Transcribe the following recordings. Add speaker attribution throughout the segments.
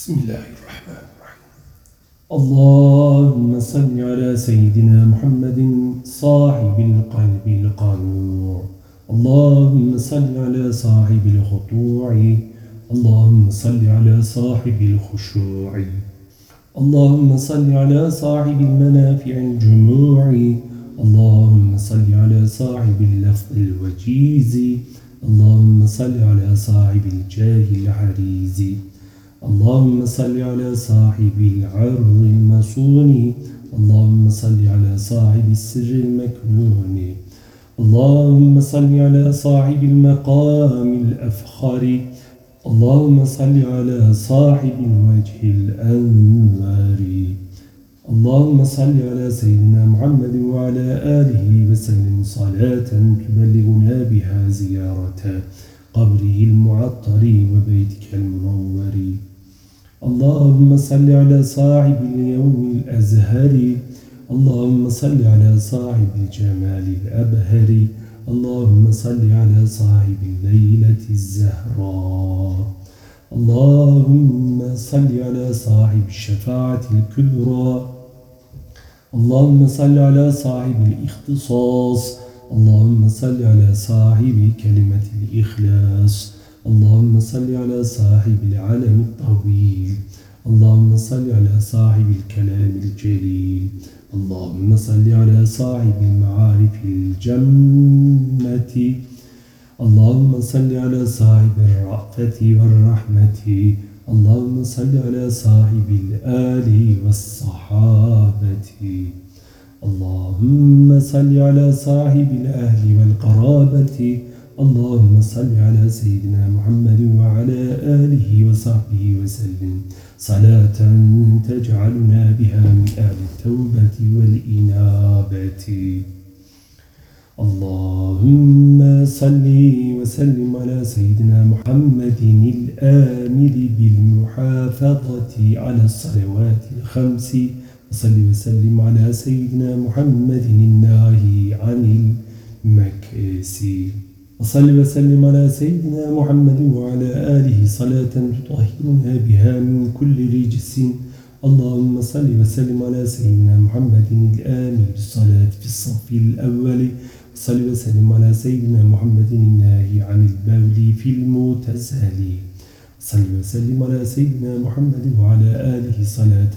Speaker 1: بسم الله الرحمن الرحيم. اللهم صل على سيدنا محمد صاحب القلب القانوع اللهم صل على صاحب الخطوع اللهم صل على صاحب الخشوع. اللهم صل على صاحب المنافع الجموع. اللهم صل على صاحب اللفظ الوجيز. اللهم صل على صاحب الجاه العريز اللهم صل على صاحب العرض المصون اللهم صل على صاحب السر المكنون. اللهم صل على صاحب المقام الأفخر. اللهم صل على صاحب الوجه الأنوار. اللهم صل على سيدنا محمد وعلى آله وسلم صلاة تبلغنا بها زيارة قبره المعطر وبيتك المنور. اللهم صل على صاحب اليوم الأزهر. اللهم صل على صاحب الجمال الأبهر. اللهم صل على صاحب الليلة الزهراء. اللهم صل على صاحب الشفاعة الكبرى. اللهم صل على صاحب الإختصاص. اللهم صل على صاحب كلمة الإخلاص. اللهم صل على صاحب العلم الطويل. اللهم صل على صاحب الكلام الجليل. اللهم صل على صاحب المعارف الجنة. اللهم صل على صاحب الرأفة والرحمة. اللهم صل على صاحب الآل والصحابة. اللهم صل على صاحب الأهل والقرابة. اللهم صل على سيدنا محمد وعلى آله وصحبه وسلم. صلاة تجعلنا بها من أهل التوبة والإنابة. اللهم صل وسلم على سيدنا محمد الآمر بالمحافظة على الصلوات الخمس. وصل وسلم على سيدنا محمد الناهي عن المكاسي وصل وسلم على سيدنا محمد وعلى آله صلاة تطهرنا بها من كل رجس. اللهم صل وسلم على سيدنا محمد الآمن بالصلاة في الصف الأول. وصل وسلم على سيدنا محمد الناهي عن البول في المتزال صل وسلم على سيدنا محمد وعلى آله صلاة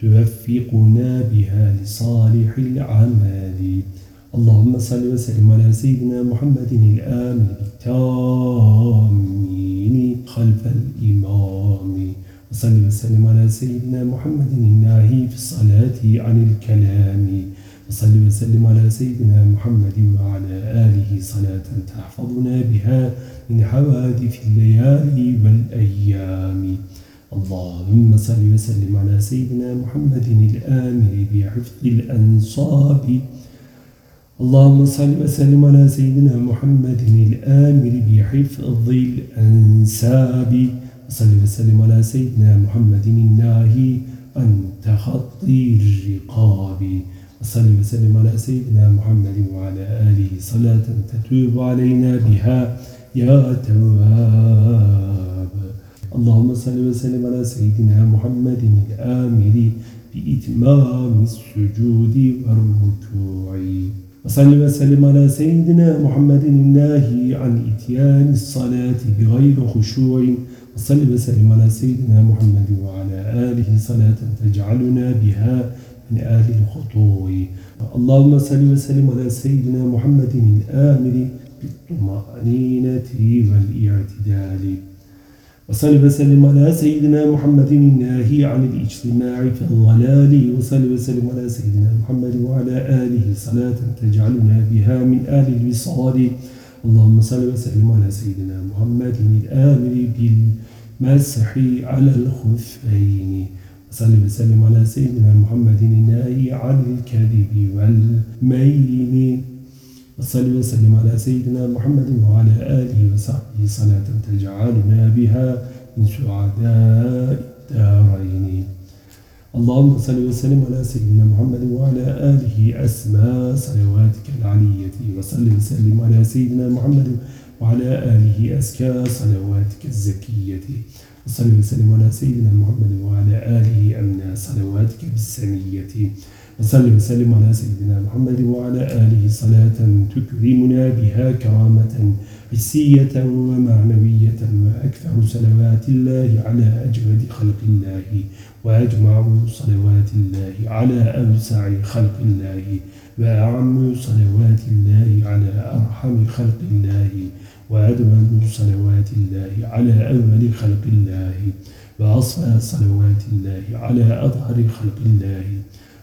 Speaker 1: توفقنا بها لصالح الأعمال. اللهم صل وسلم على سيدنا محمد الآمن بالتامين خلف الإمام. وصل وسلم على سيدنا محمد الناهي في الصلاة عن الكلام. وصل وسلم على سيدنا محمد وعلى آله صلاة تحفظنا بها من حوادث الليالي والأيام. اللهم صل وسلم على سيدنا محمد الآمر بحفظ الأنصاب. اللهم صل وسلم على سيدنا محمد الآمر بحفظ الأنساب وصل وسلم على سيدنا محمد الناهي عن تخطي الرقاب وصل وسلم على سيدنا محمد وعلى آله صلاة تتوب علينا بها يا تواب. اللهم صل وسلم على سيدنا محمد الآمر بإتمام السجود والركوع. وصل وسلم على سيدنا محمد الناهي عن إتيان الصلاة بغير خشوع. وصل وسلم على سيدنا محمد وعلى آله صلاة تجعلنا بها من آل الخطوع اللهم صل وسلم على سيدنا محمد الآمر بالطمأنينة والإعتدال. وصل وسلم على سيدنا محمد الناهي عن الاجتماع في الضلال وصل وسلم على سيدنا محمد وعلى آله صلاة تجعلنا بها من آل الوصال. اللهم صل وسلم على سيدنا محمد الآمر بالمسح على الخفين. وصل وسلم على سيدنا محمد الناهي عن الكذب والمين وصل وسلم على سيدنا محمد وعلى آله وصحبه صلاة تجعلنا بها من سعداء الدارين. اللهم صل وسلم على سيدنا محمد وعلى آله أسماء صلواتك العلية وصل وسلم على سيدنا محمد وعلى آله أزكى صلواتك الزكية. وصلي وسلم على سيدنا محمد وعلى آله أمنا صلواتك بالسمية وصلي وسلم على سيدنا محمد وعلى آله صلاة تكرمنا بها كرامة حسية ومعنوية وأكثر صلوات الله على أجود خلق الله وأجمع صلوات الله على أوسع خلق الله وأعم صلوات الله على أرحم خلق الله وأدوم صلوات الله على أول خلق الله وأصفى صلوات الله على أظهر خلق الله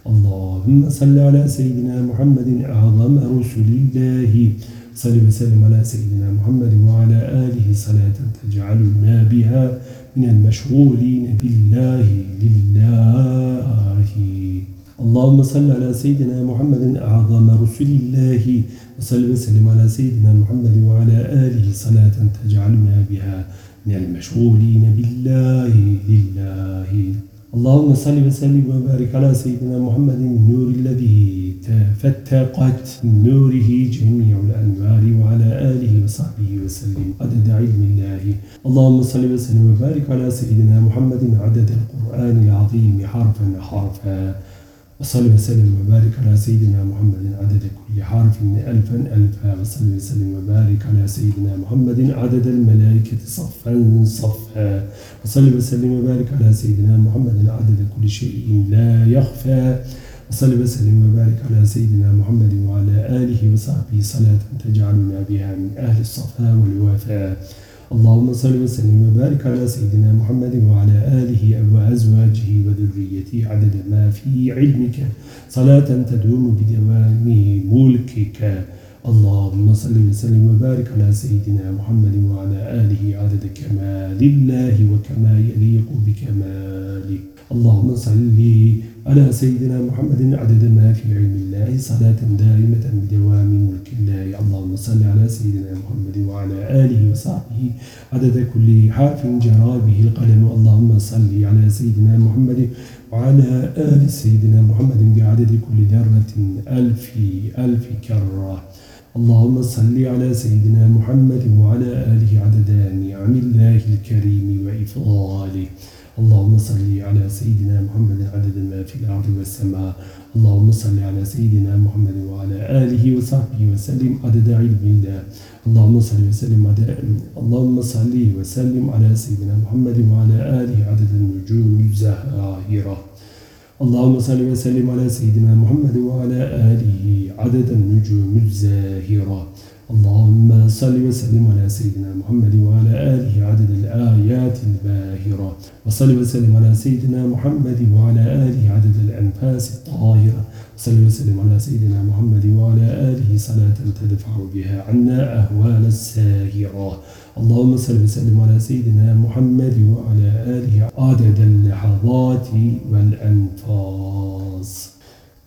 Speaker 1: اللهم صل على سيدنا محمد أعظم رسل الله. صل وسلم على سيدنا محمد وعلى آله صلاة تجعلنا بها من المشغولين بالله لله. اللهم صل على سيدنا محمد أعظم رسل الله. وصل وسلم على سيدنا محمد وعلى آله صلاة تجعلنا بها من المشغولين بالله لله. اللهم صل وسلم وبارك على سيدنا محمد النور الذي تفتقت من نوره جميع الأنوار وعلى آله وصحبه وسلم. عدد علم الله. اللهم صل وسلم وبارك على سيدنا محمد عدد القرآن العظيم حرفا حرفا. وصل وسلم وبارك على سيدنا محمد عدد كل حرف ألفا ألفا وصل وسلم وبارك على سيدنا محمد عدد الملائكة صفا صفا. وصل وسلم وبارك على سيدنا محمد عدد كل شيء لا يخفى. وصل وسلم وبارك على سيدنا محمد وعلى آله وصحبه صلاة تجعلنا بها من أهل الصفا والوفاء اللهم صل وسلم وبارك على سيدنا محمد وعلى آله وأزواجه وذريته عدد ما في علمك. صلاة تدوم بدوام ملكك. اللهم صل وسلم وبارك على سيدنا محمد وعلى آله عدد كمال الله وكما يليق بكماله اللهم صل على سيدنا محمد عدد ما في علم الله صلاة دائمة بدوام ملك الله. اللهم صل على سيدنا محمد وعلى آله وصحبه عدد كل حرف جرى به القلم. اللهم صل على سيدنا محمد وعلى آل سيدنا محمد بعدد كل ذرة ألف ألف كرة. اللهم صل على سيدنا محمد وعلى آله عدد نعم الله الكريم وإفضاله. اللهم صل على سيدنا محمد عدد ما في الأرض والسماء. اللهم صل على سيدنا محمد وعلى آله وصحبه وسلم عدد علم الله. اللهم صل وسلم على اللهم صل وسلم على سيدنا محمد وعلى آله عدد النجوم الزاهرة اللهم صل وسلم على سيدنا محمد وعلى آله عدد النجوم الزاهرة. اللهم صل وسلم على سيدنا محمد وعلى آله عدد الآيات الباهرة. وصل وسلم على سيدنا محمد وعلى آله عدد الأنفاس الطاهرة. وصل وسلم على سيدنا محمد وعلى آله صلاة تدفع بها عنا أهوال الساهرة اللهم صل وسلم على سيدنا محمد وعلى آله عدد اللحظات والأنفاس.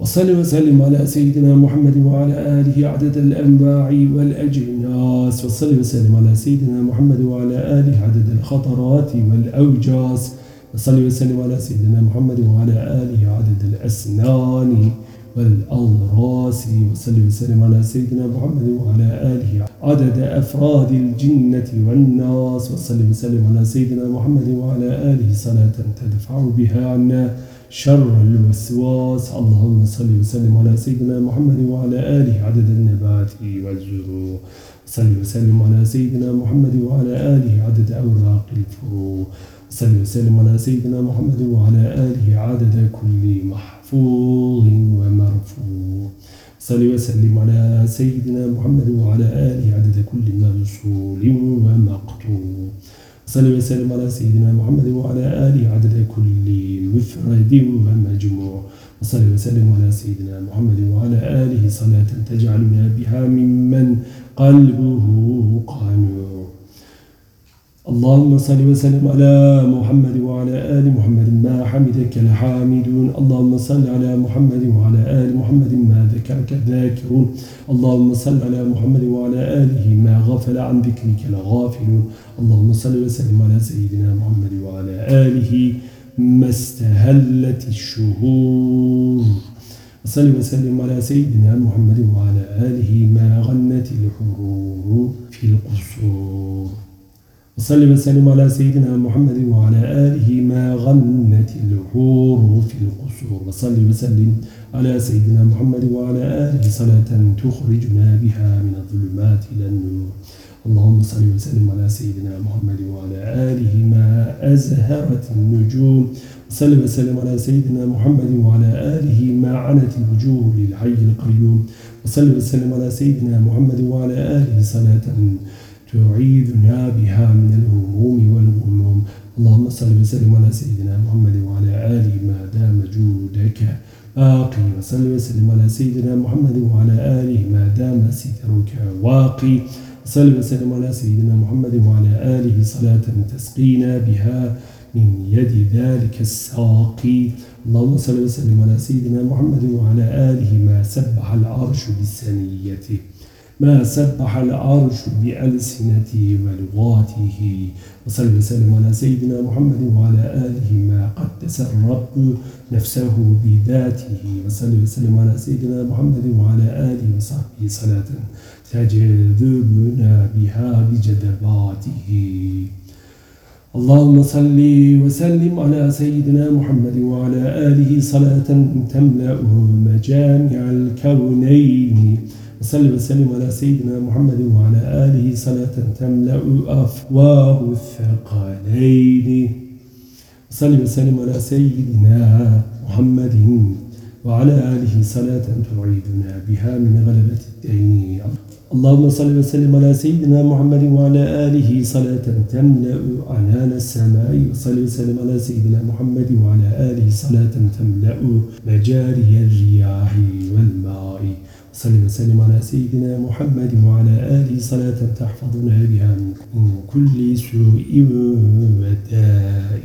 Speaker 1: وصل وسلم على سيدنا محمد وعلى آله عدد الأنباع والأجناس. وصل وسلم على سيدنا محمد وعلى آله عدد الخطرات والأوجاس. وصل وسلم على سيدنا محمد وعلى آله عدد الأسنان. والأضراس وصل وسلم على سيدنا محمد وعلى آله. عدد أفراد الجنة والناس وصل وسلم على سيدنا محمد وعلى آله. صلاة تدفع بها عنا شر الوسواس. اللهم صل وسلم على سيدنا محمد وعلى آله. عدد النبات والزهور صل وسلم على سيدنا محمد وعلى آله. عدد أوراق الفروع. صل وسلم على سيدنا محمد وعلى آله. عدد كل محفوظ ومرفوع. صل وسلم على سيدنا محمد وعلى آله عدد كل مرسول ومقتول صلى وسلم على سيدنا محمد وعلى آله عدد كل مفرد ومجموع. وصلى وسلم على سيدنا محمد وعلى آله صلاة تجعلنا بها ممن قلبه قانوع اللهم صل وسلم على محمد وعلى آل محمد ما حمدك الحامدون اللهم صل على محمد وعلى آل محمد ما ذكرك الذاكرون اللهم صل على محمد وعلى آله ما غفل عن ذكرك الغافلون اللهم صل وسلم على سيدنا محمد وعلى آله ما استهلت الشهور. وصل وسلم على سيدنا محمد وعلى آله ما غنت الحرور في القصور. وصل وسلم على سيدنا محمد وعلى آله ما غنت الحور في القصور. وصل وسلم على سيدنا محمد وعلى آله صلاة تخرجنا بها من الظلمات إلى النور. اللهم صل وسلم على سيدنا محمد وعلى آله ما أزهرت النجوم. وصل وسلم على سيدنا محمد وعلى آله ما عنت الوجوه للحي القيوم. وصل وسلم على سيدنا محمد وعلى آله صلاة تعيذنا بها من الهموم والغموم. اللهم صل وسلم على سيدنا محمد وعلى آله ما دام جودك. باقي وصل وسلم على سيدنا محمد وعلى آله ما دام سترك. واقي. وصل وسلم على سيدنا محمد وعلى آله صلاة تسقينا بها من يد ذلك الساقي. اللهم صل وسلم على سيدنا محمد وعلى آله ما سبح العرش بسنيته. ما سبح العرش بألسنته ولغاته وصل وسلم على سيدنا محمد وعلى آله ما قدس الرب نفسه بذاته وصل وسلم على سيدنا محمد وعلى آله وصحبه صلاة تجذبنا بها بجذباته اللهم صل وسلم على سيدنا محمد وعلى آله صلاة تملأ مجامع الكونين. وصل وسلم على سيدنا محمد وعلى آله صلاة تملأ أفواه الثقالين وصل وسلم على سيدنا محمد وعلى آله صلاة تعيدنا بها من غلبة الدين. اللهم صل وسلم على سيدنا محمد وعلى آله صلاة تملأ عنان السماء. وصل وسلم على سيدنا محمد وعلى آله صلاة تملأ مجاري الرياح والماء. صل وسلم على سيدنا محمد وعلى آله صلاة تحفظنا بها من كل سوء وداء.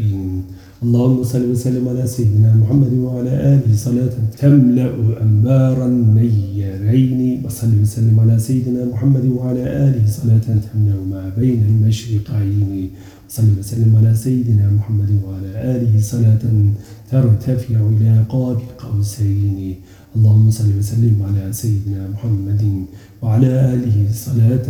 Speaker 1: اللهم صل وسلم على سيدنا محمد وعلى آله صلاة تملأ أنبار النيرين. وصل وسلم على سيدنا محمد وعلى آله صلاة تملأ ما بين المشرقين. وصل وسلم على سيدنا محمد وعلى آله صلاة ترتفع إلى قاب قوسين. اللهم صل وسلم على سيدنا محمد وعلى آله صلاة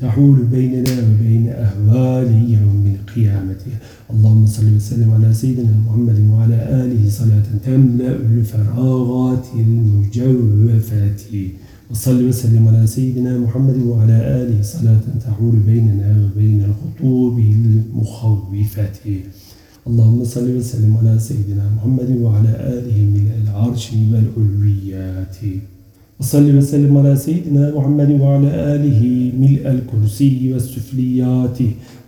Speaker 1: تحول بيننا وبين أهوال يوم القيامة. اللهم صل وسلم على سيدنا محمد وعلى آله صلاة تملأ الفراغات المجوفات. وصل وسلم على سيدنا محمد وعلى آله. صلاة تحول بيننا وبين الخطوب المخوفة. اللهم صل وسلم على سيدنا محمد وعلى آله من العرش والعلويات وصل وسلم على سيدنا محمد وعلى آله ملء الكرسي والسفليات.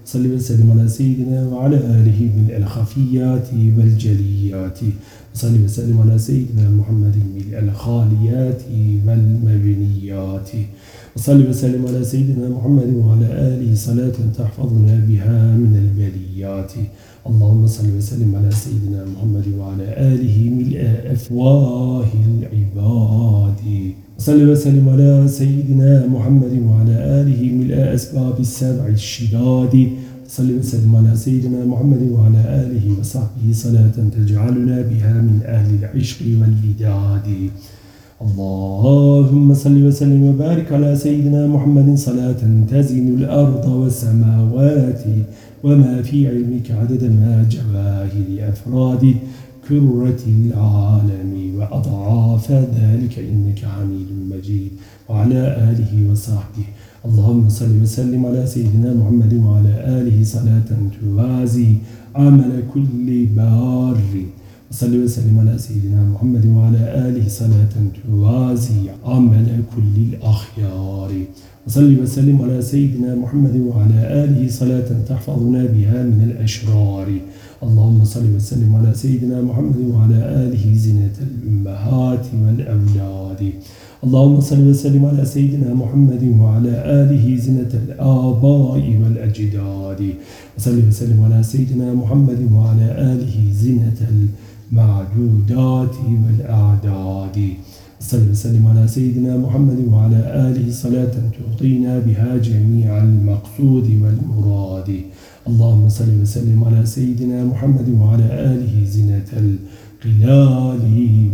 Speaker 1: صل وسلم على سيدنا وعلى آله ملء الخفيات والجليات. وصل وسلم على سيدنا محمد ملء الخاليات والمبنيات. وصل وسلم على سيدنا محمد وعلى آله صلاة تحفظنا بها من البليات. اللهم صل وسلم على سيدنا محمد وعلى آله ملء أفواه العباد. وصل وسلم على سيدنا محمد وعلى آله ملء أسباب السبع الشداد. صل وسلم على سيدنا محمد وعلى آله وصحبه صلاة تجعلنا بها من أهل العشق والوداد. اللهم صل وسلم وبارك على سيدنا محمد. صلاة تزن الأرض والسماوات وما في علمك عدد ما جواهر أفراد. كرة العالم وأضعاف ذلك إنك حميد مجيد وعلى آله وصحبه. اللهم صل وسلم على سيدنا محمد وعلى آله صلاة توازي عمل كل بار. وصل وسلم على سيدنا محمد وعلى آله صلاة توازي عمل كل الأخيار. وصل وسلم على سيدنا محمد وعلى آله صلاة تحفظنا بها من الأشرار. اللهم صل وسلم على سيدنا محمد وعلى آله زنة الأمهات والأولاد. اللهم صل وسلم على سيدنا محمد وعلى آله زنة الآباء والأجداد. وصل وسلم على سيدنا محمد وعلى آله زنة المعدودات والأعداد. صل وسلم على سيدنا محمد وعلى آله صلاة تعطينا بها جميع المقصود والمراد. اللهم صل وسلم على سيدنا محمد وعلى آله زنة القلال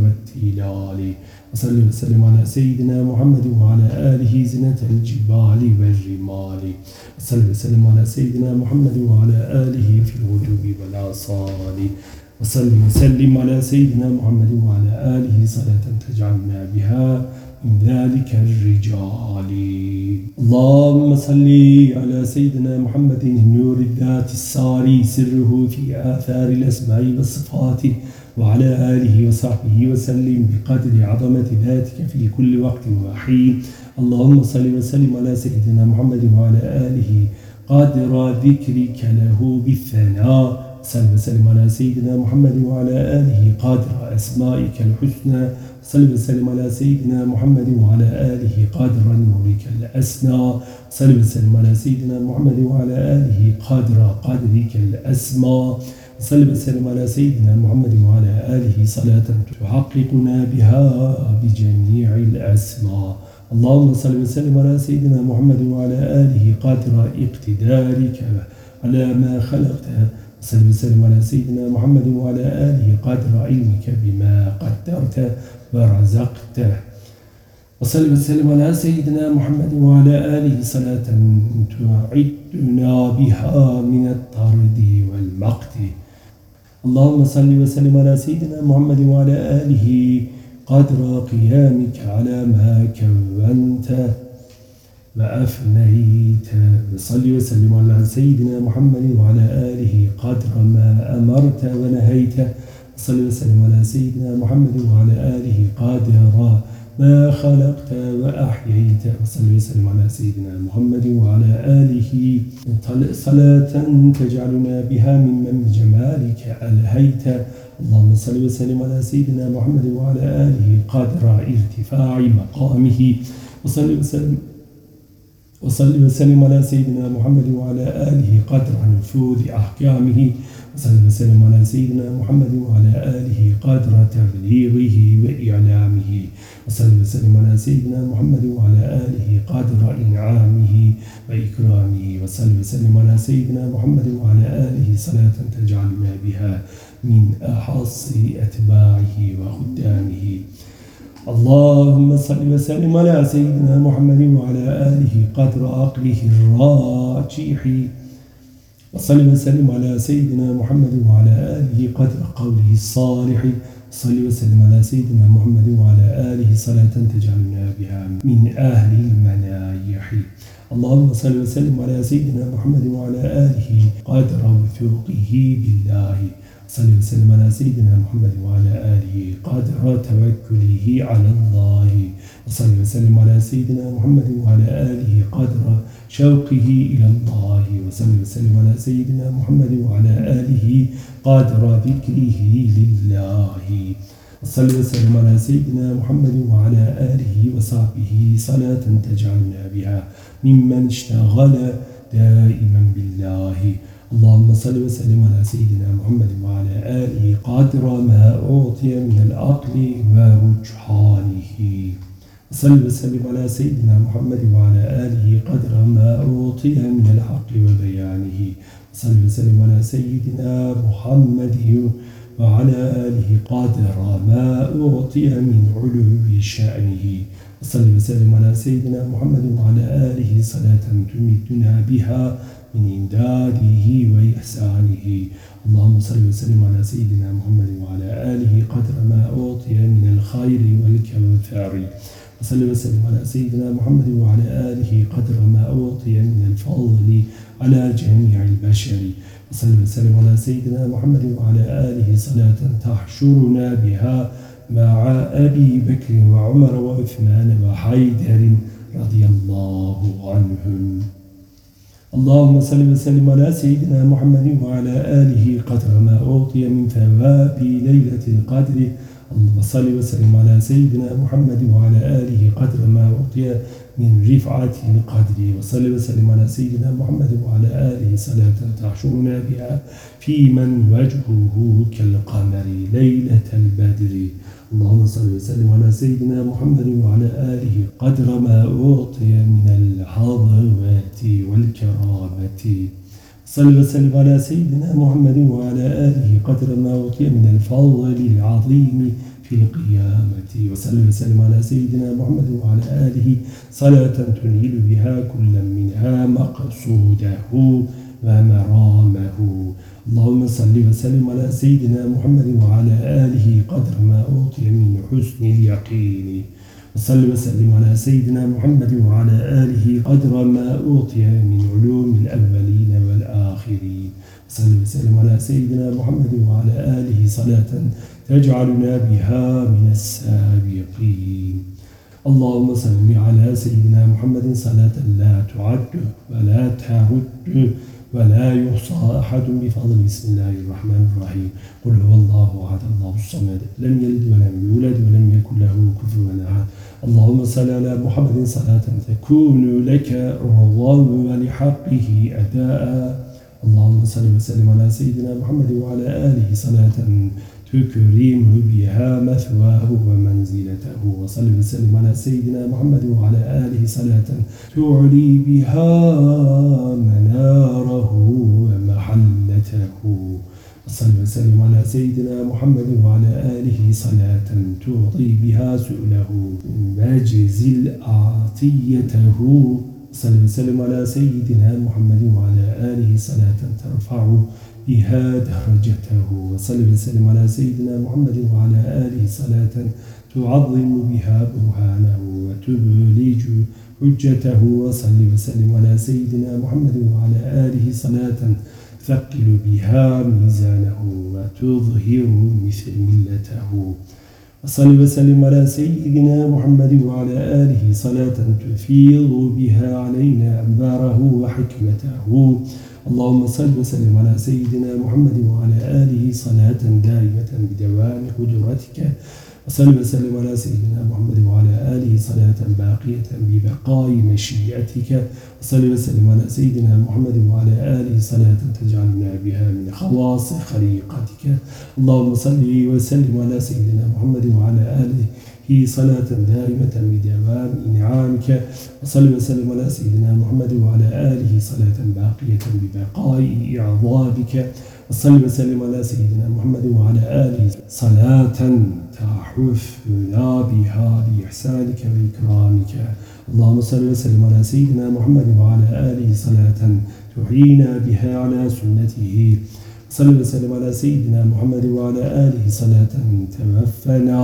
Speaker 1: والتلال. وصل وسلم على سيدنا محمد وعلى آله زنة الجبال والرمال. وصل وسلم على سيدنا محمد وعلى آله في الوجوب والآصال. وصل وسلم على سيدنا محمد وعلى آله صلاة تجعلنا بها من ذلك الرجال. اللهم صل على سيدنا محمد النور الذات الساري سره في آثار الأسماء والصفات وعلى آله وصحبه وسلم بقدر عظمة ذاتك في كل وقت وحين. اللهم صل وسلم على سيدنا محمد وعلى آله قادر ذكرك له بالثناء. صل وسلم على سيدنا محمد وعلى آله قادر أسمائك الحسنى. صل وسلم على سيدنا محمد وعلى آله قادر نورك الأسنى صل وسلم على سيدنا محمد وعلى آله قادر قادرك الأسمى. صل وسلم على سيدنا محمد وعلى آله صلاة تحققنا بها بجميع الأسماء اللهم صل وسلم على سيدنا محمد وعلى آله قادر اقتدارك على ما خلقته صل وسلم على سيدنا محمد وعلى آله قادر علمك بما قدرت ورزقته وصل وسلم على سيدنا محمد وعلى آله صلاة تعدنا بها من الطرد والمقت. اللهم صل وسلم على سيدنا محمد وعلى آله قدر قيامك على ما كونت وأفنيت. وصل وسلم على سيدنا محمد وعلى آله قدر ما أمرت ونهيت. وصل وسلم على سيدنا محمد وعلى آله قادر ما خلقت وأحييت. وصل وسلم على سيدنا محمد وعلى آله. صلاة تجعلنا بها من جمالك ألهيت. اللهم صل وسلم على سيدنا محمد وعلى آله قادر ارتفاع مقامه. وصل وسلم وصل وسلم على سيدنا محمد وعلى آله قدر نفوذ أحكامه. وصل وسلم على سيدنا محمد وعلى آله قدر تبليغه وإعلامه. وصل وسلم على سيدنا محمد وعلى آله قدر إنعامه وإكرامه. وصل وسلم على سيدنا محمد وعلى آله صلاة تجعلنا بها من أحص أتباعه وخدامه. اللهم صل وسلم على سيدنا محمد وعلى آله قدر عقله الراجح. وصل وسلم على سيدنا محمد وعلى آله قدر قوله الصالح. صل وسلم على سيدنا محمد وعلى آله صلاة تجعلنا بها من أهل المنايح. اللهم صل وسلم على سيدنا محمد وعلى آله قدر وثوقه بالله. صل وسلم على سيدنا محمد وعلى آله قدر توكله على الله. وصل وسلم على سيدنا محمد وعلى آله قدر شوقه إلى الله. وصل وسلم على سيدنا محمد وعلى آله قدر ذكره لله. وصل وسلم على سيدنا محمد وعلى آله وصحبه صلاة تجعلنا بها ممن اشتغل دائما بالله. اللهم صل وسلم على سيدنا محمد وعلى آله قادر ما أعطي من العقل ورجحانه صل وسلم على سيدنا محمد وعلى آله قدر ما أعطي من الحق وبيانه. صل وسلم على سيدنا محمد وعلى آله قادر ما أعطي من علو شأنه. صل وسلم على سيدنا محمد وعلى آله صلاة تمدنا بها. من إمداده وإحسانه. اللهم صل وسلم على سيدنا محمد وعلى آله قدر ما أعطي من الخير والكوثر. وصل وسلم على سيدنا محمد وعلى آله قدر ما أعطي من الفضل على جميع البشر. وصل وسلم على سيدنا محمد وعلى آله صلاة تحشرنا بها مع أبي بكر وعمر وعثمان وحيدر رضي الله عنهم. اللهم صل وسلم على سيدنا محمد وعلى آله قدر ما أعطي من ثواب ليلة القدر. اللهم صل وسلم على سيدنا محمد وعلى آله قدر ما أعطي من رفعة القدر. وصل وسلم على سيدنا محمد وعلى آله صلاة تحشرنا بها في من وجهه كالقمر ليلة البدر. اللهم صل وسلم على سيدنا محمد وعلى آله قدر ما أعطي من العظمة والكرامة. صل وسلم على سيدنا محمد وعلى آله قدر ما أوتي من الفضل العظيم في القيامة. وسلم وسلم على سيدنا محمد وعلى آله. صلاة تنيل بها كل منها مقصوده ومرامه. اللهم صل وسلم على سيدنا محمد وعلى آله قدر ما أوتي من حسن اليقين. وصل وسلم على سيدنا محمد وعلى آله قدر ما أوتي من علوم الأولين والآخرين. وصل وسلم على سيدنا محمد وعلى آله صلاة تجعلنا بها من السابقين. اللهم صل على سيدنا محمد صلاة لا تعد ولا تعد ولا يحصى أحد بفضل بسم الله الرحمن الرحيم. قل هو الله أحد الله الصمد لم يلد ولم يولد ولم يكن له كفوا أحد. اللهم صل على محمد صلاة تكون لك رضا ولحقه أداء. اللهم صل وسلم على سيدنا محمد وعلى آله صلاة تكرمه بها مثواه ومنزلته وصل وسلم على سيدنا محمد وعلى آله صلاة تعلي بها مناره ومحلته. وصل وسلم على سيدنا محمد وعلى آله صلاة تعطي بها سؤله. مجزل أعطيته صل وسلم على سيدنا محمد وعلى آله صلاة ترفع بها درجته. وصل وسلم على سيدنا محمد وعلى آله صلاة تعظم بها برهانه وتبلج حجته. وصل وسلم على سيدنا محمد وعلى آله صلاة ثقل بها ميزانه وتظهر مثل ملته. وصل وسلم على سيدنا محمد وعلى آله صلاة تفيض بها علينا أنباره وحكمته. اللهم صل وسلم على سيدنا محمد وعلى آله صلاة دائمة بدوام قدرتك. وصل وسلم على سيدنا محمد وعلى آله صلاة باقية ببقاء مشيئتك. وصل وسلم على سيدنا محمد وعلى آله صلاة تجعلنا بها من خواص خليقتك. اللهم صل وسلم على سيدنا محمد وعلى آله هي صلاة دائمة بدوام إنعامك وصل وسلم على سيدنا محمد وعلى آله صلاة باقية ببقاء إعظامك. وصل وسلم على سيدنا محمد وعلى آله صلاة تحفنا بها بإحسانك وإكرامك. اللهم صل وسلم على سيدنا محمد وعلى آله صلاة تحيينا بها على سنته. صل وسلم على سيدنا محمد وعلى آله صلاة توفنا.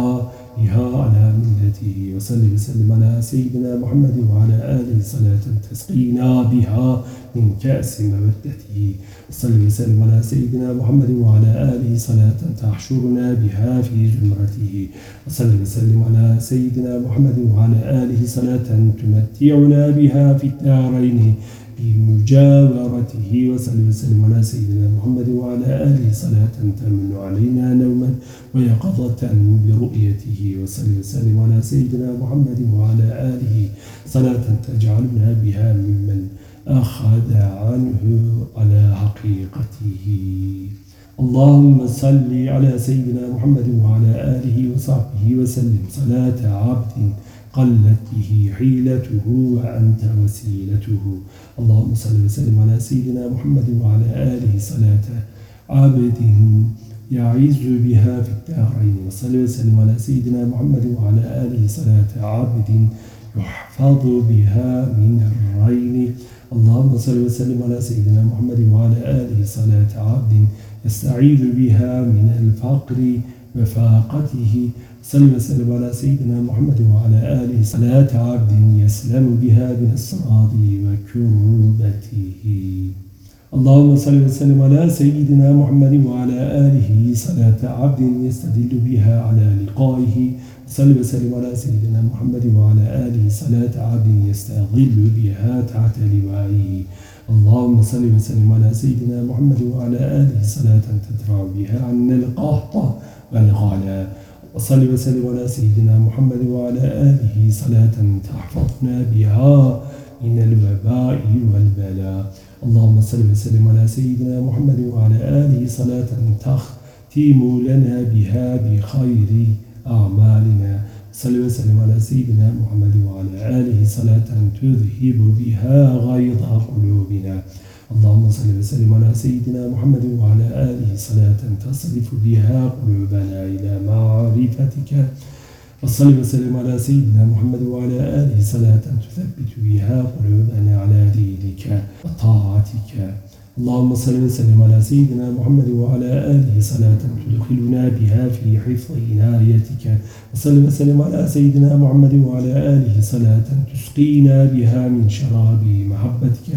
Speaker 1: بها على ملته وسلم على سيدنا محمد وعلى آله صلاة تسقينا بها من كأس مودته. وسلم على سيدنا محمد وعلى آله صلاة تحشرنا بها في زمرته وصل وسلم على سيدنا محمد وعلى آله صلاة تمتعنا بها في الدارين. بمجاورته وصلى وسلم على سيدنا محمد وعلى آله صلاة تمن علينا نوما ويقظة برؤيته وصلى وسلم على سيدنا محمد وعلى آله صلاة تجعلنا بها ممن أخذ عنه على حقيقته. اللهم صل على سيدنا محمد وعلى آله وصحبه وسلم. صلاة عبد قلت به حيلته وأنت وسيلته. اللهم صل وسلم على سيدنا محمد وعلى آله صلاة عبد يعز بها في الدارين وصل وسلم على سيدنا محمد وعلى آله صلاة عبد يحفظ بها من الرين. اللهم صل وسلم على سيدنا محمد وعلى آله صلاة عبد يستعيذ بها من الفقر وفاقته. صل وسلم على سيدنا محمد وعلى آله صلاة عبد يسلم بها من الصراط وكربته. اللهم صل وسلم على سيدنا محمد وعلى آله صلاة عبد يستدل بها على لقائه. صل وسلم على سيدنا محمد وعلى آله صلاة عبد يستغل بها تحت لوائه. اللهم صل وسلم على سيدنا محمد وعلى آله صلاة تدفع بها عنا القهط والغلاء وصل وسلم على سيدنا محمد وعلى آله صلاة تحفظنا بها من الوباء والبلاء. اللهم صل وسلم على سيدنا محمد وعلى آله صلاة تختم لنا بها بخير أعمالنا. صل وسلم على سيدنا محمد وعلى آله صلاة تذهب بها غيظ قلوبنا. اللهم صل وسلم على سيدنا محمد وعلى آله صلاة تصرف بها قلوبنا إلى معرفتك. وصل وسلم على سيدنا محمد وعلى آله صلاة تثبت بها قلوبنا على دينك وطاعتك. اللهم صل وسلم على سيدنا محمد وعلى آله صلاة تدخلنا بها في حفظ عنايتك. وصل وسلم على سيدنا محمد وعلى آله صلاة تسقينا بها من شراب محبتك.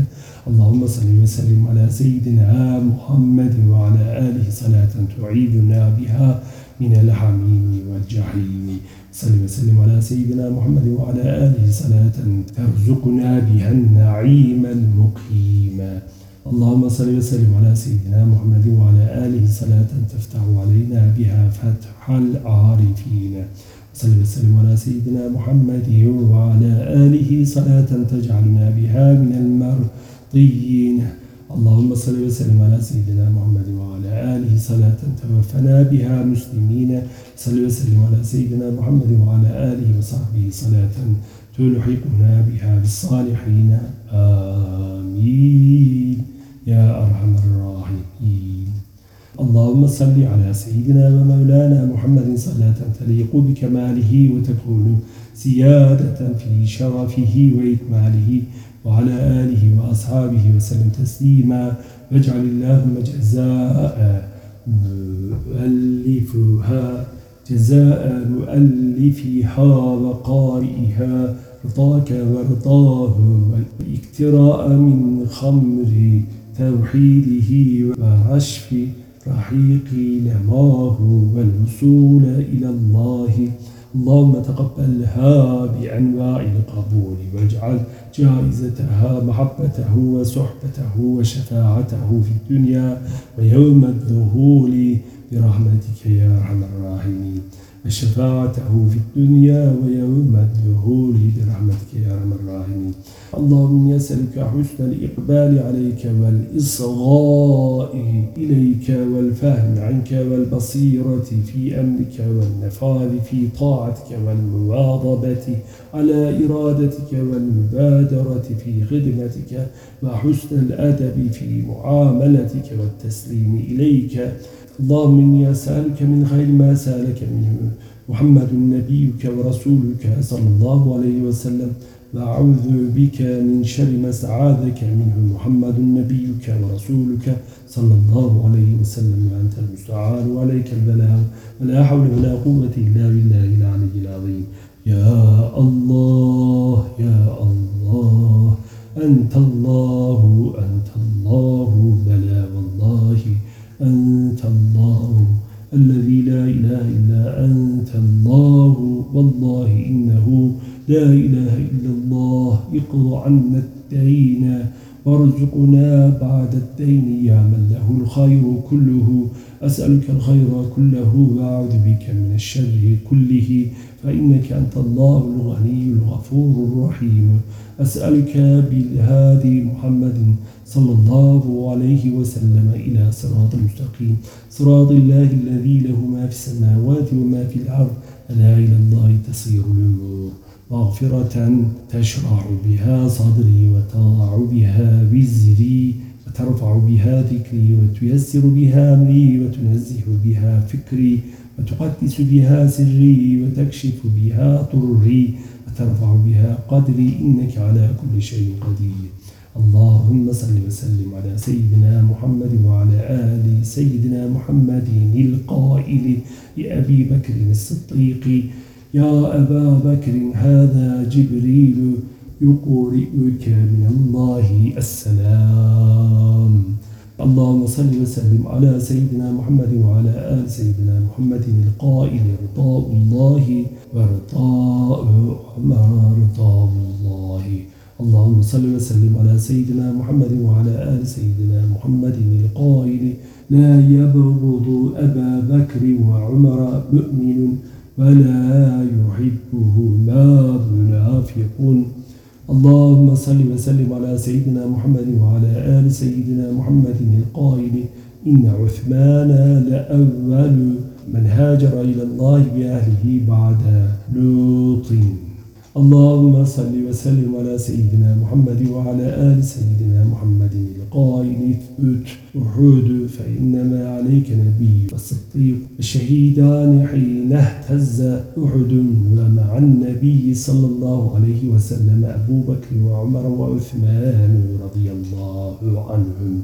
Speaker 1: اللهم صل وسلم على سيدنا محمد وعلى آله صلاة تعيذنا بها من الحميم والجحيم. صل وسلم على سيدنا محمد وعلى آله صلاة ترزقنا بها النعيم المقيم. اللهم صل وسلم على سيدنا محمد وعلى آله صلاة تفتح علينا بها فتح العارفين. صل وسلم على سيدنا محمد وعلى آله صلاة تجعلنا بها من المرضيين. اللهم صل وسلم على سيدنا محمد وعلى آله صلاة توفنا بها مسلمين. صل وسلم على سيدنا محمد وعلى آله وصحبه صلاة تلحقنا بها بالصالحين آمين. يا أرحم الراحمين. اللهم صل على سيدنا ومولانا محمد صلاة تليق بكماله وتكون زيادة في شرفه وإكماله وعلى آله وأصحابه وسلم تسليما. واجعل اللهم جزاء مؤلفها جزاء مؤلفها وقارئها رضاك ورضاه والإكتراء من خمر توحيده ورشف رحيق نماه والوصول إلى الله. اللهم تقبلها بأنواع القبول واجعل جائزتها محبته وصحبته وشفاعته في الدنيا ويوم الذهول برحمتك يا أرحم الراحمين. وشفاعته في الدنيا ويوم الدخول برحمتك يا أرحم الراحمين. اللهم يسألك حسن الإقبال عليك والإصغاء إليك والفهم عنك والبصيرة في أمرك والنفاذ في طاعتك والمواظبة على إرادتك والمبادرة في خدمتك وحسن الأدب في معاملتك والتسليم إليك اللهم إني أسألك من خير ما سألك منه. محمد نبيك ورسولك صلى الله عليه وسلم. وأعوذ بك من شر ما استعاذك منه. محمد نبيك ورسولك صلى الله عليه وسلم. وأنت المستعان وعليك البلاغ. ولا حول ولا قوة إلا بالله العلي العظيم. يا الله يا الله أنت الله أنت الله بلا والله. أنت الله الذي لا إله إلا أنت الله. والله إنه لا إله إلا الله. اقض عنا الدين وارزقنا بعد الدين. يا من له الخير كله أسألك الخير كله. وأعوذ بك من الشر كله. فإنك أنت الله الغني الغفور الرحيم. أسألك بالهادي محمد صلى الله عليه وسلم إلى صراط المستقيم. صراط الله الذي له ما في السماوات وما في الأرض ألا إلى الله تصير الأمور. مغفرة تشرع بها صدري وتضع بها وزري وترفع بها ذكري وتيسر بها أمري وتنزه بها فكري وتقدس بها سري وتكشف بها طري وترفع بها قدري إنك على كل شيء قدير. اللهم صل وسلم على سيدنا محمد وعلى آل سيدنا محمد القائل لأبي بكر الصديق يا أبا بكر هذا جبريل يقرئك من الله السلام. اللهم صل وسلم على سيدنا محمد وعلى آل سيدنا محمد القائل رضاء الله ورضاء عمر رضاء الله. اللهم صل وسلم على سيدنا محمد وعلى آل سيدنا محمد القائل لا يبغض أبا بكر وعمر مؤمن ولا يحبهما منافق. اللهم صل وسلم على سيدنا محمد وعلى آل سيدنا محمد القائل إن عثمان لأول من هاجر إلى الله بأهله بعد لوط. اللهم صل وسلم على سيدنا محمد وعلى آل سيدنا محمد القائل اثبت وحود فإنما عليك نبي والصديق الشهيدان حين اهتز أحد ومع النبي صلى الله عليه وسلم أبو بكر وعمر وعثمان رضي الله عنهم.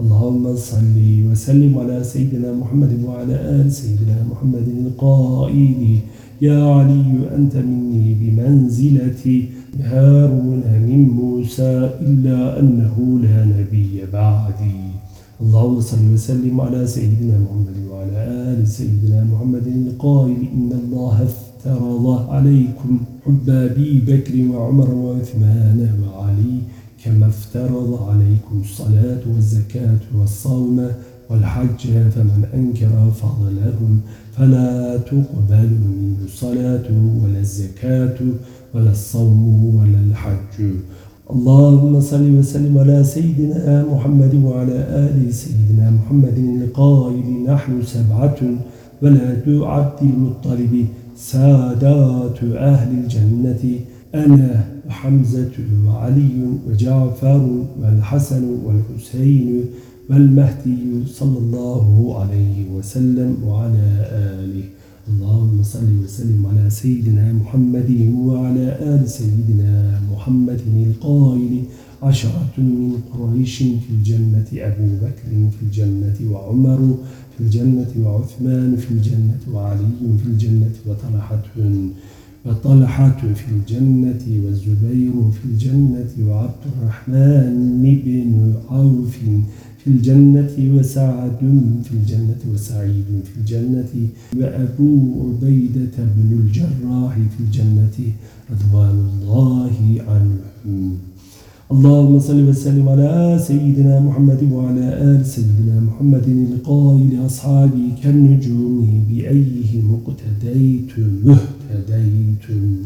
Speaker 1: اللهم صل وسلم على سيدنا محمد وعلى آل سيدنا محمد القائل يا علي أنت مني بمنزلة هارون من موسى إلا أنه لا نبي بعدي. اللهم صل وسلم على سيدنا محمد وعلى آل سيدنا محمد القائل إن الله افترض عليكم حب أبي بكر وعمر وعثمان وعلي كما افترض عليكم الصلاة والزكاة والصوم والحج فمن أنكر فضلهم فلا تقبل منه الصلاة ولا الزكاة ولا الصوم ولا الحج. اللهم صل وسلم على سيدنا محمد وعلى آل سيدنا محمد القائل نحن سبعة ولا عبد المطلب. سادات أهل الجنة أنا وحمزة وعلي وجعفر والحسن والحسين والمهدي صلى الله عليه وسلم وعلى آله. اللهم صل وسلم على سيدنا محمد وعلى آل سيدنا محمد القائل عشرة من قريش في الجنة أبو بكر في الجنة وعمر في الجنة وعثمان في الجنة وعلي في الجنة وطلحة وطلحة في الجنة والزبير في الجنة وعبد الرحمن بن عوف في الجنة وسعد في الجنة وسعيد في الجنة وأبو عبيدة بن الجراح في الجنة رضوان الله عنهم. اللهم صل وسلم على سيدنا محمد وعلى آل سيدنا محمد القائل أصحابي كالنجوم بأيهم اقتديتم اهتديتم.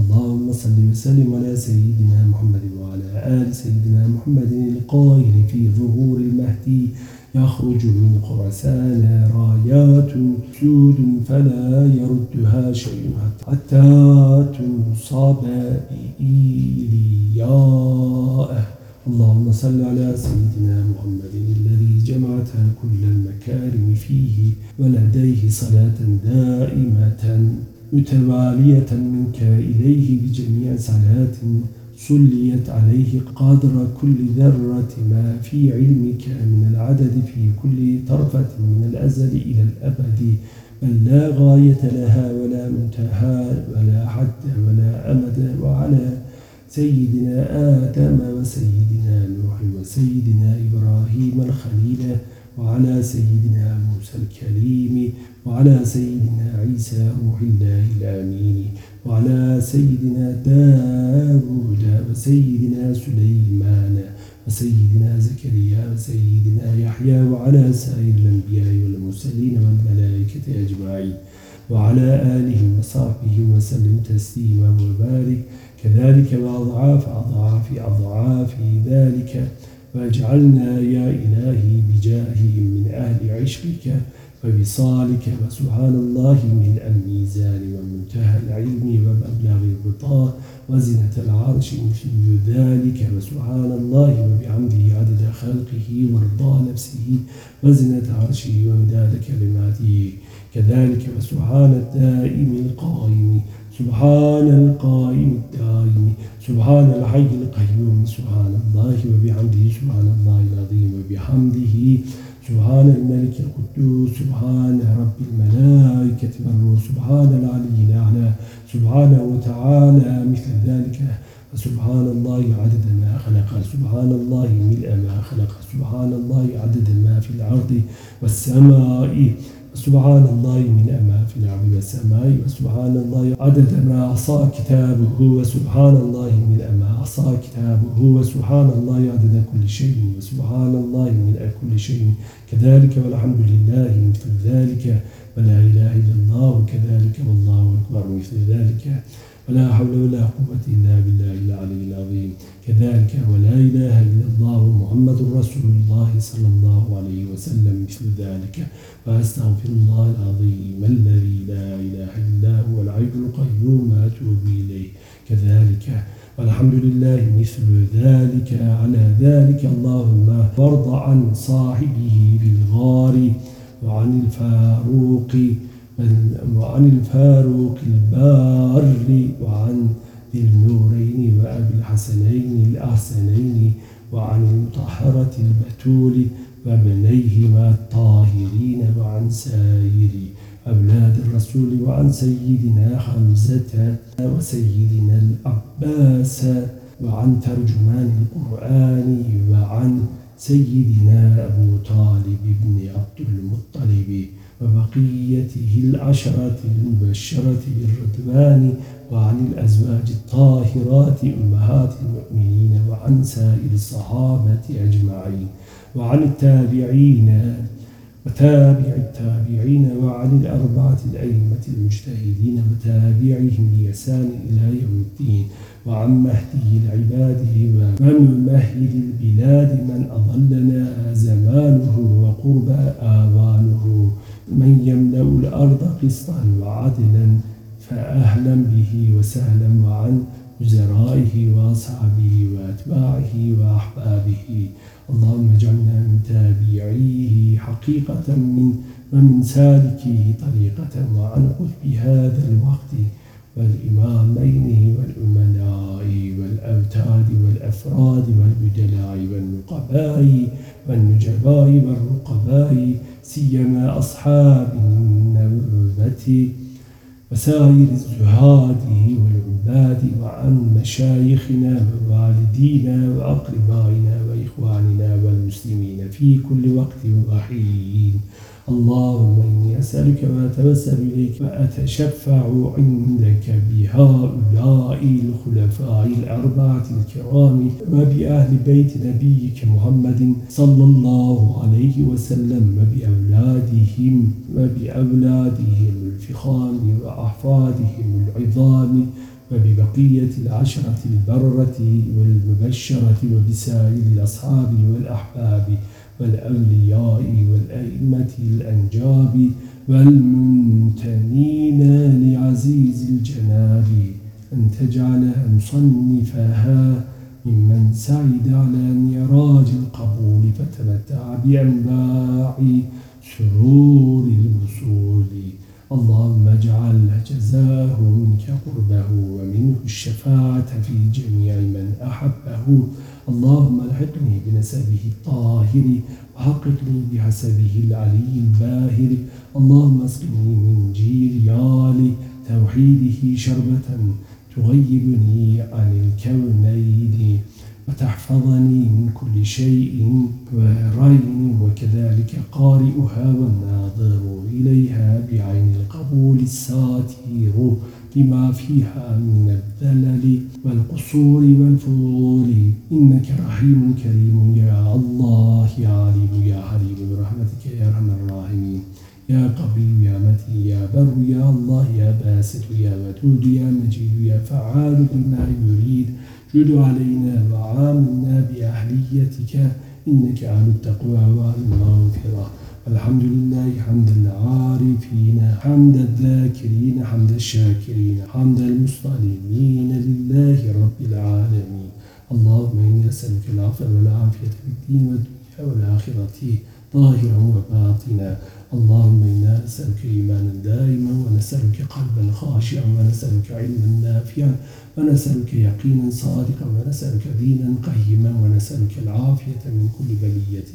Speaker 1: اللهم صل وسلم على سيدنا محمد وعلى آل سيدنا محمد القائل في ظهور المهدي يخرج من خرسان رايات سود فلا يردها شيء حتى تنصب بإيلياء اللهم صل على سيدنا محمد الذي جمعت كل المكارم فيه ولديه صلاة دائمة. متوالية منك إليه بجميع صلاة سليت عليه قدر كل ذرة ما في علمك من العدد في كل طرفة من الأزل إلى الأبد. بل لا غاية لها ولا منتهى ولا حد ولا أمد وعلى سيدنا آدم وسيدنا نوح وسيدنا إبراهيم الخليل وعلى سيدنا موسى الكريم وعلى سيدنا عيسى روح الله الأمين وعلى سيدنا داود وسيدنا سليمان وسيدنا زكريا وسيدنا يحيى وعلى سائر الأنبياء والمرسلين والملائكة أجمعين وعلى آله وصحبه وسلم تسليما وبارك. كذلك وأضعاف أضعاف أضعاف ذلك. واجعلنا يا إلهي بجاههم من أهل عشقك وبصالك وسبحان الله من الميزان ومنتهى العلم ومبلغ الغطاء وزنة العرش في ذلك وسبحان الله وبحمده عدد خلقه ورضا نفسه وزنة عرشه ومداد كلماته. كذلك وسبحان الدائم القائم سبحان القائم الدائم سبحان الحي القيوم سبحان الله وبحمده سبحان الله العظيم وبحمده. سبحان الملك القدوس سبحان رب الملائكة والروح سبحان العلي الأعلى سبحانه وتعالى مثل ذلك فسبحان الله عدد ما خلق سبحان الله ملء ما خلق سبحان الله عدد ما في الأرض والسماء. سبحان الله من أما في الأرض والسماء وسبحان الله عدد ما أعصى كتابه وسبحان الله من أما أعصى كتابه وسبحان الله عدد كل شيء وسبحان الله من كل شيء. كذلك والحمد لله مثل ذلك ولا إله إلا الله وكذلك والله أكبر مثل ذلك. ولا حول ولا قوة إلا بالله العلي العظيم. كذلك ولا إله إلا الله محمد رسول الله صلى الله عليه وسلم. مثل ذلك. وأستغفر الله العظيم الذي لا إله إلا هو العيب القيوم. أتوب إليه. كذلك. والحمد لله مثل ذلك. على ذلك اللهم وارض عن صاحبه بالغار وعن الفاروق وعن الفاروق البار وعن ذي النورين وأبي الحسنين الأحسنين وعن المطهرة البتول وابنيهما الطاهرين وعن سائر أولاد الرسول وعن سيدنا حمزة وسيدنا العباس وعن ترجمان القرآن وعن سيدنا أبو طالب بن عبد المطلب وبقيته العشرة المبشرة بالرضوان وعن الأزواج الطاهرات أمهات المؤمنين وعن سائر الصحابة أجمعين وعن التابعين وتابع التابعين وعن الأربعة الأئمة المجتهدين وتابعهم بإحسان إلى يوم الدين وعن مهدي العباد وممهد البلاد من أضلنا زمانه وقرب آوانه. من يملأ الأرض قسطا وعدلا فأهلا به وسهلا وعن وزرائه وأصحابه وأتباعه وأحبابه. اللهم اجعلنا من تابعيه حقيقة من ومن سالكه طريقة وعن قطب هذا الوقت والإمامين والأمناء والأوتاد والأفراد والبدلاء والنقباء والنجباء والرقباء سيما أصحاب النوبة. وسائر الزهاد والعباد وعن مشايخنا ووالدينا وأقربائنا وإخواننا والمسلمين في كل وقت وحين. اللهم إني أسألك ما توسل إليك وأتشفع عندك بهؤلاء الخلفاء الأربعة الكرام وبأهل بيت نبيك محمد صلى الله عليه وسلم وبأولادهم وبأولادهم الفخام وأحفادهم العظام وببقية العشرة البرة والمبشرة وبسائر الأصحاب والأحباب. والأولياء والأئمة الأنجاب والمنتنين لعزيز الجناب أن تجعل مصنفها ممن سعد على ميراج القبول فتمتع بأنباع سرور الوصول. اللهم اجعل جزاه منك قربه ومنه الشفاعة في جميع من أحبه. اللهم الحقني بنسبه الطاهر وحققني بحسبه العلي الباهر. اللهم اسقني من جيريال توحيده شربة تغيبني عن الكونين وتحفظني من كل شيء ورين وكذلك قارئها والناظر إليها بعين القبول الساتير لما فيها من الذلل والقصور والفضول. إنك رحيم كريم. يا الله يا عليم يا حليم برحمتك يا أرحم الراحمين. يا قوي يا متي يا بر يا الله يا باسط يا ودود يا مجيد يا فعال بما يريد. جد علينا وعاملنا بأهليتك. إنك أهل التقوى والمغفرة. الحمد لله حمد العارفين حمد الذاكرين حمد الشاكرين حمد المستعلمين لله رب العالمين. اللهم إني أسألك العفو والعافية في الدين والدنيا والآخرة ظاهرا وباطنا. اللهم إنا نسألك إيمانا دائما ونسألك قلبا خاشعا ونسألك علما نافعا ونسألك يقينا صادقا ونسألك دينا قيما ونسألك العافية من كل بلية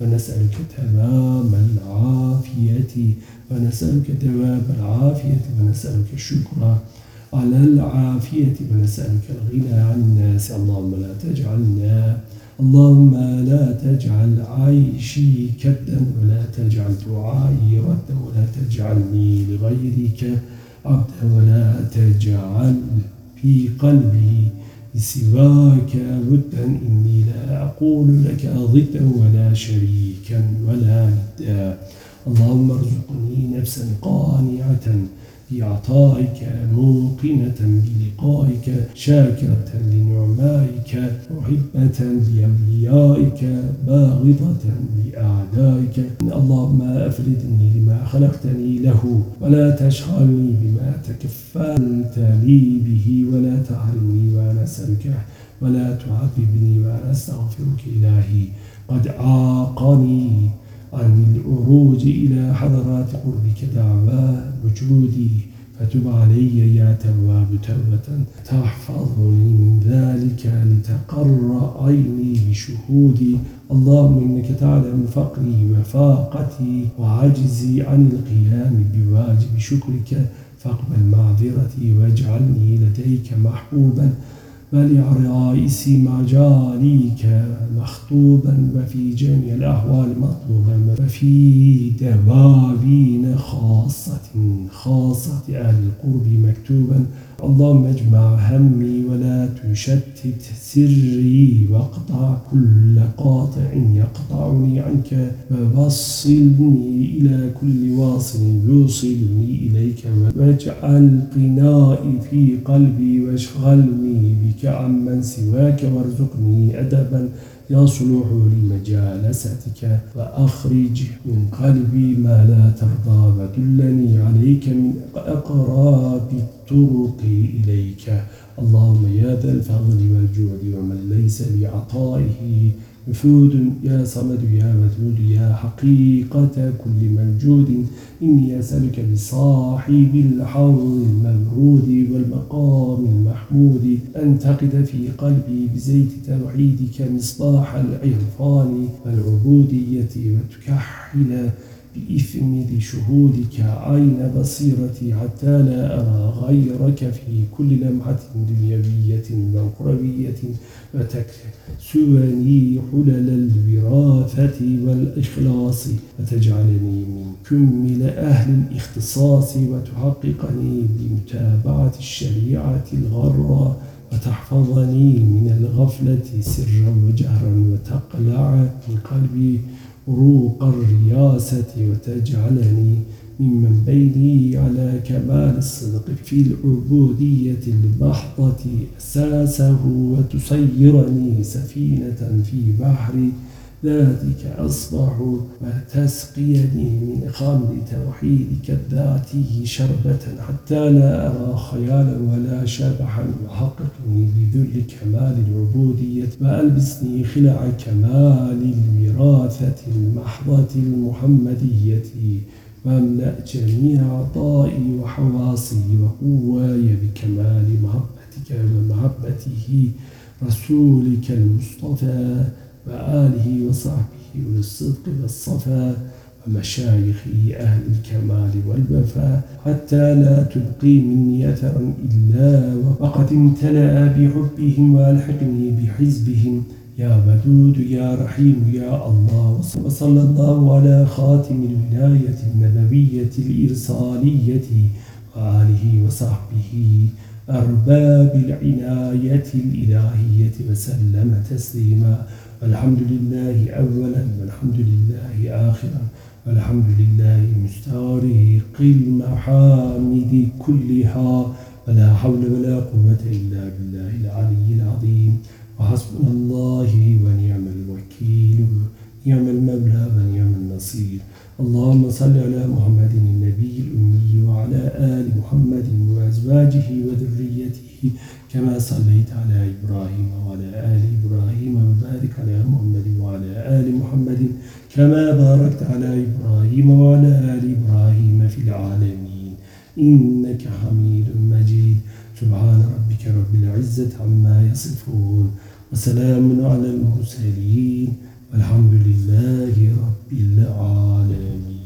Speaker 1: ونسألك تمام العافية ونسألك دواب العافية ونسألك الشكر على العافية ونسألك الغنى عن الناس. اللهم لا تجعلنا اللهم لا تجعل عيشي كدا ولا تجعل دعائي ردا ولا تجعلني لغيرك عبدا ولا تجعل في قلبي سواك ودا إني لا أقول لك ضدا ولا شريكا ولا ندا اللهم ارزقني نفسا قانعة بعطائك موقنة بلقائك شاكرة لنعمائك محبة لأوليائك باغضة لأعدائك. اللهم أفردني لما خلقتني له ولا تشغلني بما تكفلت لي به ولا تحرمني وأنا أسألك ولا تعذبني وأنا أستغفرك إلهي. قد عاقني عن العروج إلى حضرات قربك دعوى وجودي فتب علي يا تواب توبة تحفظني من ذلك لتقر عيني بشهودي. اللهم إنك تعلم فقري وفاقتي وعجزي عن القيام بواجب شكرك فاقبل معذرتي واجعلني لديك محبوبا. ولعرائس مجاليك مخطوبا وفي جميع الأحوال مطلوبا وفي دوابين خاصة خاصة أهل القرب مكتوبا اللهم اجمع همي ولا تشتت سري واقطع كل قاطع يقطعني عنك ووصلني إلى كل واصل يوصلني إليك واجعل قنائي في قلبي واشغلني بك عمن سواك وارزقني أدبا يصلح لمجالستك وأخرج من قلبي ما لا ترضى ودلني عليك من أقراب الطرق إليك. اللهم يا ذا الفضل والجود ومن ليس بعطائه مفود يا صمد يا مذلول يا حقيقة كل موجود. إني أسألك بصاحب الحظ الممرود والمقام المحمود. أن تقد في قلبي بزيت توحيدك مصباح العرفان والعبودية وتكحل بإثم لشهودك عين بصيرتي حتى لا أرى غيرك في كل لمحة دنيوية وقربية وتكسبني حلل الوراثة والإخلاص وتجعلني من كمل أهل الاختصاص وتحققني بمتابعة الشريعة الغرة وتحفظني من الغفلة سرا وجهرا وتقلع من قلبي. روق الرياسة وتجعلني ممن بيني على كمال الصدق في العبودية المحضة أساسه وتسيرني سفينة في بحر ذاتك أصبح وتسقيني من خمر توحيدك الذاتي شربة حتى لا أرى خيالا ولا شبحا وحققني بذل كمال العبودية وألبسني خلع كمال الوراثة المحضة المحمدية. واملأ جميع أعضائي وحواصي وقواي بكمال محبتك ومحبته رسولك المصطفى. وآله وصحبه والصدق والصفا ومشايخ أهل الكمال والوفاء حتى لا تبقي مني أثرا إلا وقد امتلأ بحبهم وألحقني بحزبهم. يا ودود يا رحيم يا الله وصلى الله على خاتم الولاية النبوية الإرسالية وآله وصحبه أرباب العناية الإلهية وسلم تسليما. والحمد لله أولا والحمد لله آخرا والحمد لله مستغرق المحامد كلها ولا حول ولا قوة إلا بالله العلي العظيم. وحسبنا الله ونعم الوكيل نعم المولى ونعم النصير. اللهم صل على محمد النبي الأمي وعلى آل محمد وأزواجه وذريته كما صليت على إبراهيم وعلى آل إبراهيم وبارك على محمد وعلى آل محمد كما باركت على إبراهيم وعلى آل إبراهيم في العالمين. إنك حميد مجيد. سبحان ربك رب العزة عما يصفون وسلام على المرسلين والحمد لله رب العالمين.